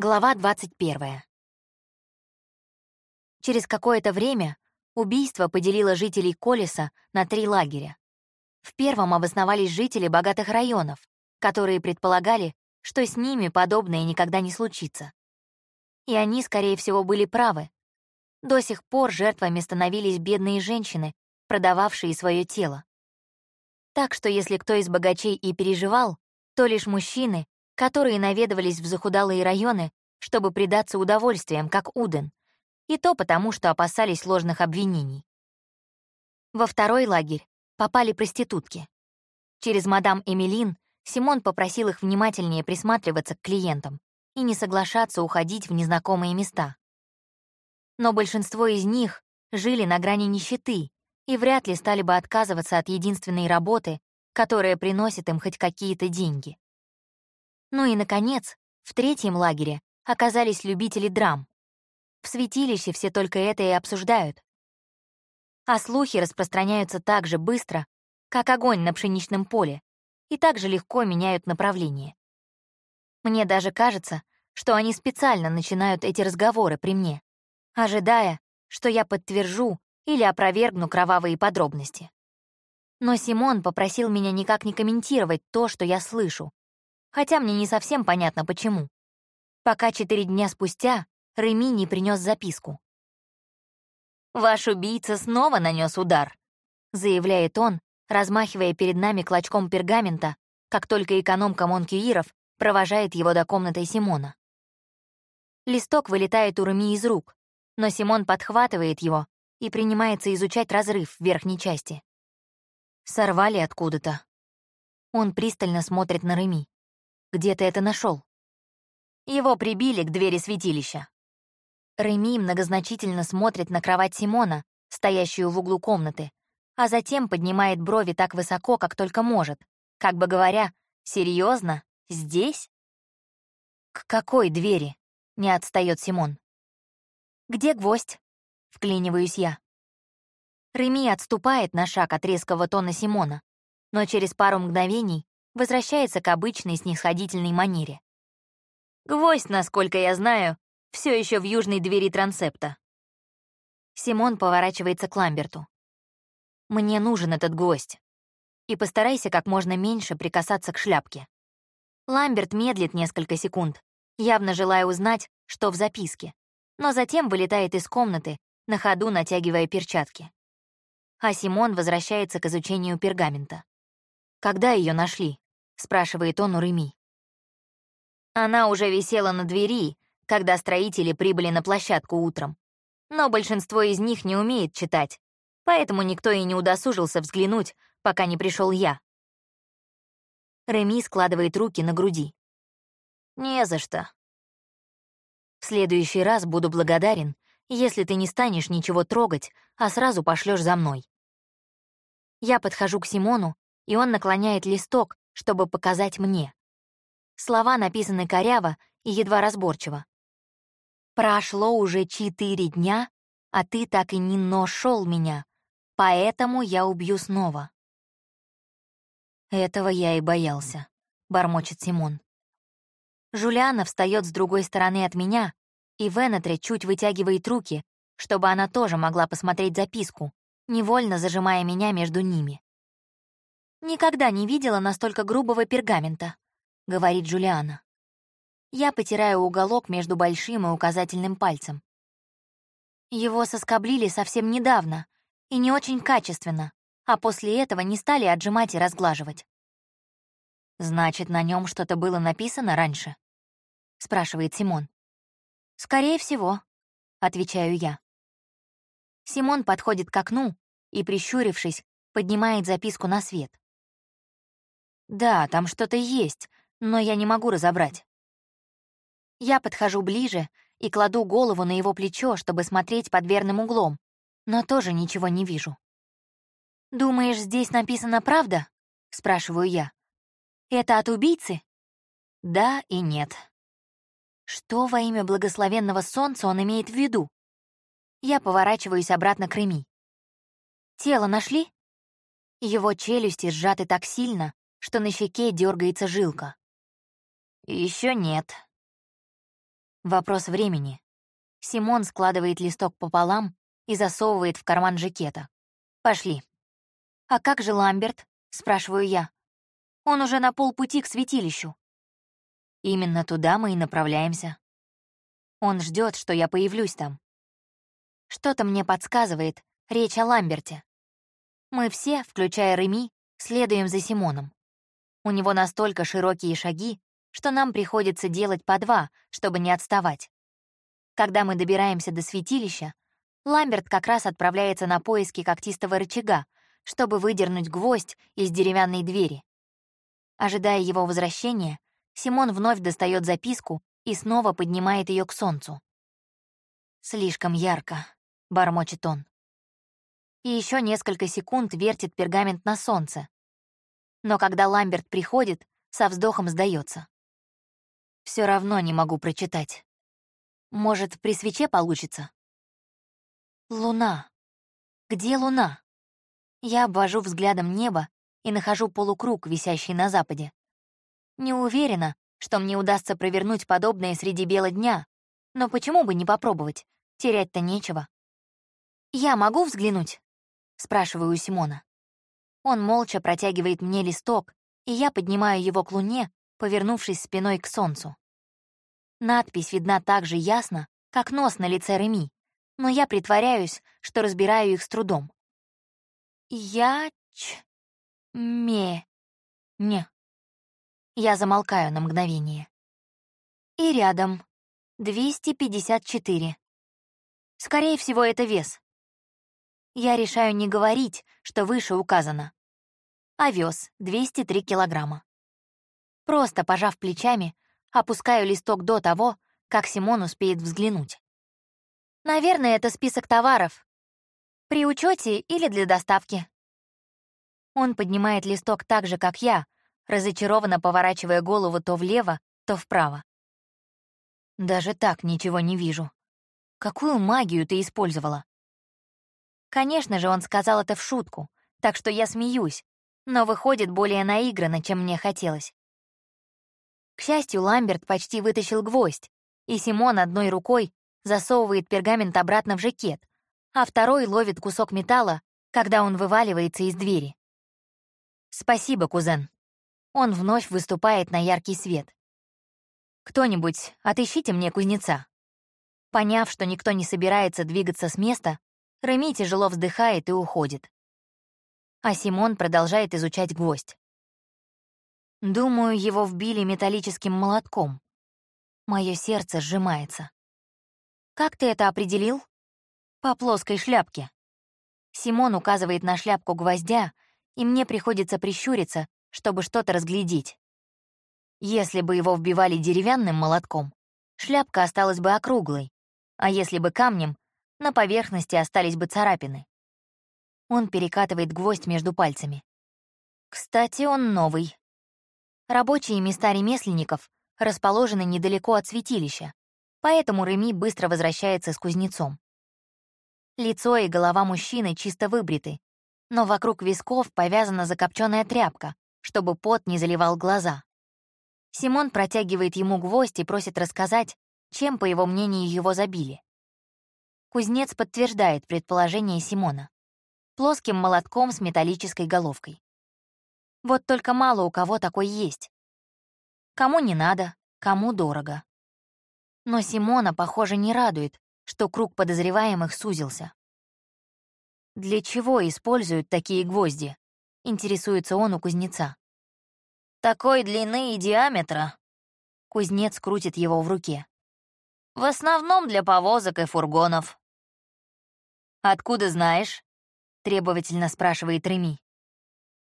Глава 21. Через какое-то время убийство поделило жителей Колеса на три лагеря. В первом обосновались жители богатых районов, которые предполагали, что с ними подобное никогда не случится. И они, скорее всего, были правы. До сих пор жертвами становились бедные женщины, продававшие свое тело. Так что если кто из богачей и переживал, то лишь мужчины, которые наведывались в захудалые районы, чтобы предаться удовольствиям, как Уден, и то потому, что опасались ложных обвинений. Во второй лагерь попали проститутки. Через мадам Эмилин Симон попросил их внимательнее присматриваться к клиентам и не соглашаться уходить в незнакомые места. Но большинство из них жили на грани нищеты и вряд ли стали бы отказываться от единственной работы, которая приносит им хоть какие-то деньги. Ну и, наконец, в третьем лагере оказались любители драм. В святилище все только это и обсуждают. А слухи распространяются так же быстро, как огонь на пшеничном поле, и так же легко меняют направление. Мне даже кажется, что они специально начинают эти разговоры при мне, ожидая, что я подтвержу или опровергну кровавые подробности. Но Симон попросил меня никак не комментировать то, что я слышу, хотя мне не совсем понятно, почему. Пока четыре дня спустя Реми не принес записку. «Ваш убийца снова нанес удар», — заявляет он, размахивая перед нами клочком пергамента, как только экономка Монкюиров провожает его до комнаты Симона. Листок вылетает у Реми из рук, но Симон подхватывает его и принимается изучать разрыв в верхней части. Сорвали откуда-то. Он пристально смотрит на Реми. Где ты это нашел? Его прибили к двери святилища. Реми многозначительно смотрит на кровать Симона, стоящую в углу комнаты, а затем поднимает брови так высоко, как только может, как бы говоря, серьезно, здесь? К какой двери? Не отстает Симон. Где гвоздь? Вклиниваюсь я. Реми отступает на шаг от резкого тона Симона, но через пару мгновений возвращается к обычной снисходительной манере. Гвоздь, насколько я знаю, все еще в южной двери трансепта. Симон поворачивается к Ламберту. «Мне нужен этот гвоздь. И постарайся как можно меньше прикасаться к шляпке». Ламберт медлит несколько секунд, явно желая узнать, что в записке, но затем вылетает из комнаты, на ходу натягивая перчатки. А Симон возвращается к изучению пергамента. Когда ее нашли? — спрашивает он у Реми. Она уже висела на двери, когда строители прибыли на площадку утром. Но большинство из них не умеет читать, поэтому никто и не удосужился взглянуть, пока не пришел я. Реми складывает руки на груди. «Не за что». «В следующий раз буду благодарен, если ты не станешь ничего трогать, а сразу пошлешь за мной». Я подхожу к Симону, и он наклоняет листок, чтобы показать мне. Слова написаны коряво и едва разборчиво. «Прошло уже четыре дня, а ты так и не нашел меня, поэтому я убью снова». «Этого я и боялся», — бормочет Симон. Жулиана встает с другой стороны от меня, и Венетре чуть вытягивает руки, чтобы она тоже могла посмотреть записку, невольно зажимая меня между ними. «Никогда не видела настолько грубого пергамента», — говорит Джулиана. Я потираю уголок между большим и указательным пальцем. Его соскоблили совсем недавно и не очень качественно, а после этого не стали отжимать и разглаживать. «Значит, на нем что-то было написано раньше?» — спрашивает Симон. «Скорее всего», — отвечаю я. Симон подходит к окну и, прищурившись, поднимает записку на свет. Да, там что-то есть, но я не могу разобрать. Я подхожу ближе и кладу голову на его плечо, чтобы смотреть под верным углом, но тоже ничего не вижу. «Думаешь, здесь написано правда?» — спрашиваю я. «Это от убийцы?» «Да и нет». Что во имя благословенного солнца он имеет в виду? Я поворачиваюсь обратно к Реми. «Тело нашли?» Его челюсти сжаты так сильно, что на щеке дергается жилка. Еще нет. Вопрос времени. Симон складывает листок пополам и засовывает в карман жакета. Пошли. «А как же Ламберт?» — спрашиваю я. «Он уже на полпути к святилищу». Именно туда мы и направляемся. Он ждет, что я появлюсь там. Что-то мне подсказывает речь о Ламберте. Мы все, включая Реми, следуем за Симоном. У него настолько широкие шаги, что нам приходится делать по два, чтобы не отставать. Когда мы добираемся до святилища, Ламберт как раз отправляется на поиски когтистого рычага, чтобы выдернуть гвоздь из деревянной двери. Ожидая его возвращения, Симон вновь достает записку и снова поднимает ее к солнцу. «Слишком ярко», — бормочет он. И еще несколько секунд вертит пергамент на солнце. Но когда Ламберт приходит, со вздохом сдается. Все равно не могу прочитать. Может, при свече получится? Луна. Где луна? Я обвожу взглядом небо и нахожу полукруг, висящий на западе. Не уверена, что мне удастся провернуть подобное среди бела дня, но почему бы не попробовать? Терять-то нечего. «Я могу взглянуть?» — спрашиваю у Симона. Он молча протягивает мне листок, и я поднимаю его к луне, повернувшись спиной к солнцу. Надпись видна так же ясно, как нос на лице Реми, но я притворяюсь, что разбираю их с трудом. Я ч ме не. Я замолкаю на мгновение. И рядом 254. Скорее всего, это вес. Я решаю не говорить, что выше указано. Овес 203 килограмма. Просто пожав плечами, Опускаю листок до того, как Симон успеет взглянуть. Наверное, это список товаров. При учете или для доставки. Он поднимает листок так же, как я, разочарованно поворачивая голову то влево, то вправо. Даже так ничего не вижу. Какую магию ты использовала? Конечно же, он сказал это в шутку, так что я смеюсь, но выходит более наигранно, чем мне хотелось. К счастью, Ламберт почти вытащил гвоздь, и Симон одной рукой засовывает пергамент обратно в жакет, а второй ловит кусок металла, когда он вываливается из двери. «Спасибо, кузен». Он вновь выступает на яркий свет. «Кто-нибудь, отыщите мне кузнеца». Поняв, что никто не собирается двигаться с места, Реми тяжело вздыхает и уходит. А Симон продолжает изучать гвоздь. Думаю, его вбили металлическим молотком. Мое сердце сжимается. Как ты это определил? По плоской шляпке. Симон указывает на шляпку гвоздя, и мне приходится прищуриться, чтобы что-то разглядеть. Если бы его вбивали деревянным молотком, шляпка осталась бы округлой, а если бы камнем, на поверхности остались бы царапины. Он перекатывает гвоздь между пальцами. Кстати, он новый, Рабочие места ремесленников расположены недалеко от святилища, поэтому Реми быстро возвращается с кузнецом. Лицо и голова мужчины чисто выбриты, но вокруг висков повязана закопченная тряпка, чтобы пот не заливал глаза. Симон протягивает ему гвоздь и просит рассказать, чем, по его мнению, его забили. Кузнец подтверждает предположение Симона. Плоским молотком с металлической головкой. Вот только мало у кого такой есть. Кому не надо, кому дорого. Но Симона, похоже, не радует, что круг подозреваемых сузился. «Для чего используют такие гвозди?» — интересуется он у кузнеца. «Такой длины и диаметра». Кузнец крутит его в руке. «В основном для повозок и фургонов». «Откуда знаешь?» — требовательно спрашивает Реми.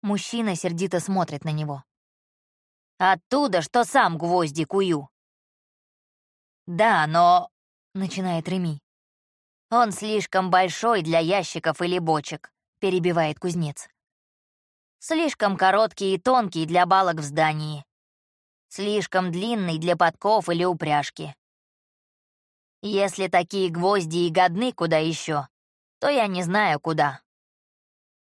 Мужчина сердито смотрит на него. «Оттуда, что сам гвозди кую». «Да, но...» — начинает Реми. «Он слишком большой для ящиков или бочек», — перебивает кузнец. «Слишком короткий и тонкий для балок в здании. Слишком длинный для подков или упряжки. Если такие гвозди и годны куда еще, то я не знаю куда».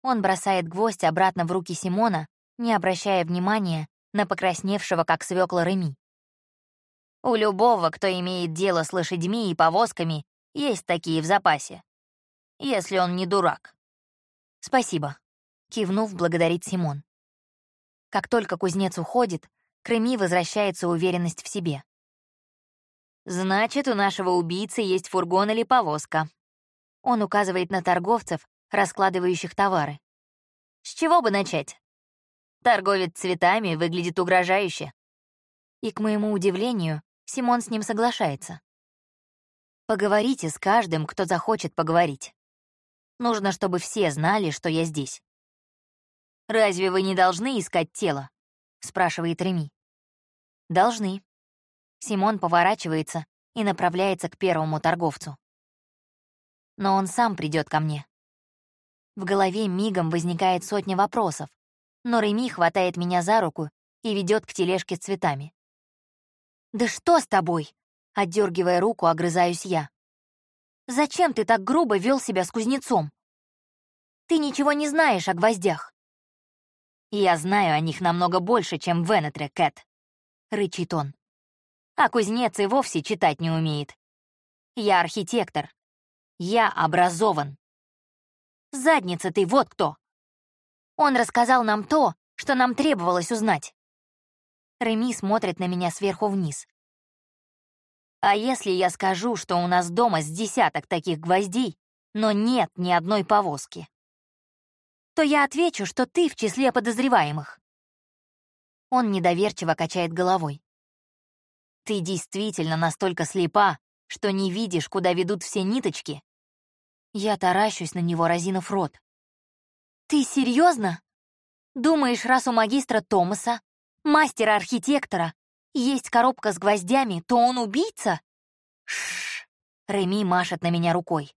Он бросает гвоздь обратно в руки Симона, не обращая внимания на покрасневшего, как свекла Реми. У любого, кто имеет дело с лошадьми и повозками, есть такие в запасе. Если он не дурак. Спасибо. Кивнув, благодарит Симон. Как только кузнец уходит, к Реми возвращается уверенность в себе. «Значит, у нашего убийцы есть фургон или повозка». Он указывает на торговцев, раскладывающих товары. «С чего бы начать?» Торговец цветами выглядит угрожающе. И, к моему удивлению, Симон с ним соглашается. Поговорите с каждым, кто захочет поговорить. Нужно, чтобы все знали, что я здесь. «Разве вы не должны искать тело?» — спрашивает Реми. «Должны». Симон поворачивается и направляется к первому торговцу. Но он сам придет ко мне. В голове мигом возникает сотня вопросов, но Реми хватает меня за руку и ведет к тележке с цветами. «Да что с тобой?» — отдергивая руку, огрызаюсь я. «Зачем ты так грубо вел себя с кузнецом? Ты ничего не знаешь о гвоздях. «Я знаю о них намного больше, чем Венетре, Кэт», — рычит он. «А кузнец и вовсе читать не умеет. Я архитектор. Я образован. Задница ты, вот кто!» Он рассказал нам то, что нам требовалось узнать. Реми смотрит на меня сверху вниз. А если я скажу, что у нас дома с десяток таких гвоздей, но нет ни одной повозки? то я отвечу, что ты в числе подозреваемых. Он недоверчиво качает головой. Ты действительно настолько слепа, что не видишь, куда ведут все ниточки? Я таращусь на него, разинув рот. Ты серьезно? Думаешь, раз у магистра Томаса, мастера-архитектора, есть коробка с гвоздями, то он убийца? Шш. Реми машет на меня рукой.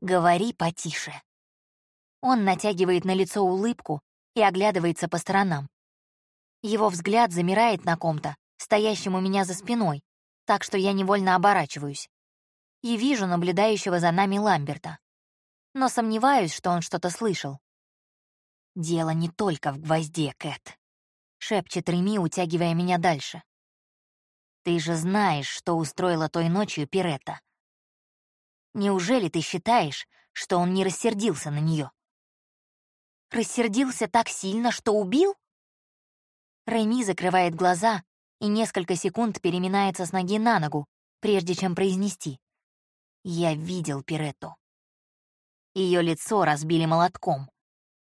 Говори потише. Он натягивает на лицо улыбку и оглядывается по сторонам. Его взгляд замирает на ком-то, стоящем у меня за спиной, так что я невольно оборачиваюсь. И вижу наблюдающего за нами Ламберта. Но сомневаюсь, что он что-то слышал. «Дело не только в гвозде, Кэт», — шепчет Реми, утягивая меня дальше. «Ты же знаешь, что устроила той ночью Пиретта. Неужели ты считаешь, что он не рассердился на нее? Рассердился так сильно, что убил? Рэми закрывает глаза и несколько секунд переминается с ноги на ногу, прежде чем произнести. «Я видел Пирету. Ее лицо разбили молотком.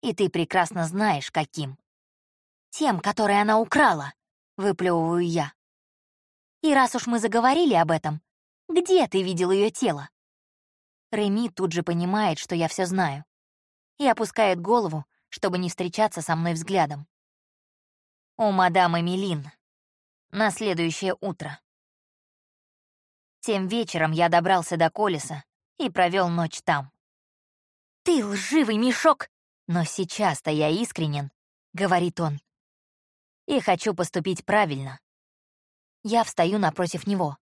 И ты прекрасно знаешь, каким. Тем, которое она украла, выплевываю я. И раз уж мы заговорили об этом, где ты видел ее тело? Реми тут же понимает, что я все знаю и опускает голову, чтобы не встречаться со мной взглядом. У мадам Эмилин. На следующее утро. Тем вечером я добрался до Колеса и провел ночь там. «Ты лживый мешок!» «Но сейчас-то я искренен», — говорит он. «И хочу поступить правильно». Я встаю напротив него.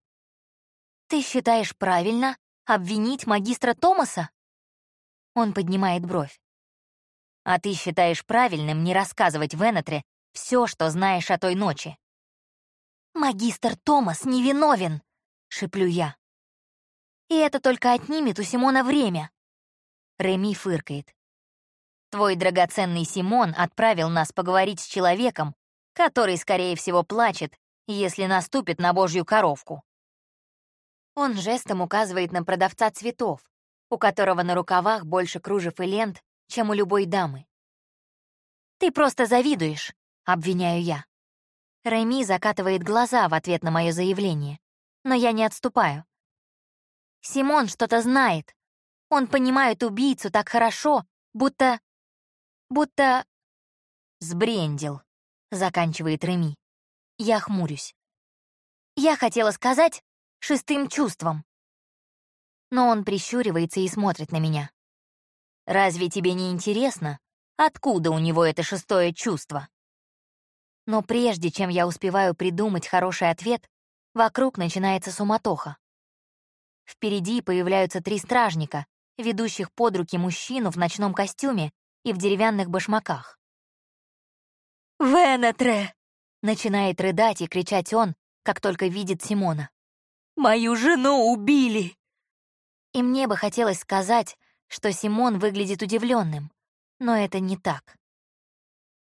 «Ты считаешь правильно обвинить магистра Томаса?» Он поднимает бровь. А ты считаешь правильным не рассказывать Венетре все, что знаешь о той ночи. «Магистр Томас невиновен!» — шеплю я. «И это только отнимет у Симона время!» Реми фыркает. «Твой драгоценный Симон отправил нас поговорить с человеком, который, скорее всего, плачет, если наступит на божью коровку». Он жестом указывает на продавца цветов, у которого на рукавах больше кружев и лент, чем у любой дамы. «Ты просто завидуешь», — обвиняю я. Рэми закатывает глаза в ответ на мое заявление, но я не отступаю. Симон что-то знает. Он понимает убийцу так хорошо, будто... будто... «Сбрендил», — заканчивает Реми. Я хмурюсь. Я хотела сказать шестым чувством. Но он прищуривается и смотрит на меня. Разве тебе не интересно, откуда у него это шестое чувство? Но прежде чем я успеваю придумать хороший ответ, вокруг начинается суматоха. Впереди появляются три стражника, ведущих под руки мужчину в ночном костюме и в деревянных башмаках. «Венетре!» — начинает рыдать и кричать он, как только видит Симона. «Мою жену убили!» И мне бы хотелось сказать, что Симон выглядит удивленным, но это не так.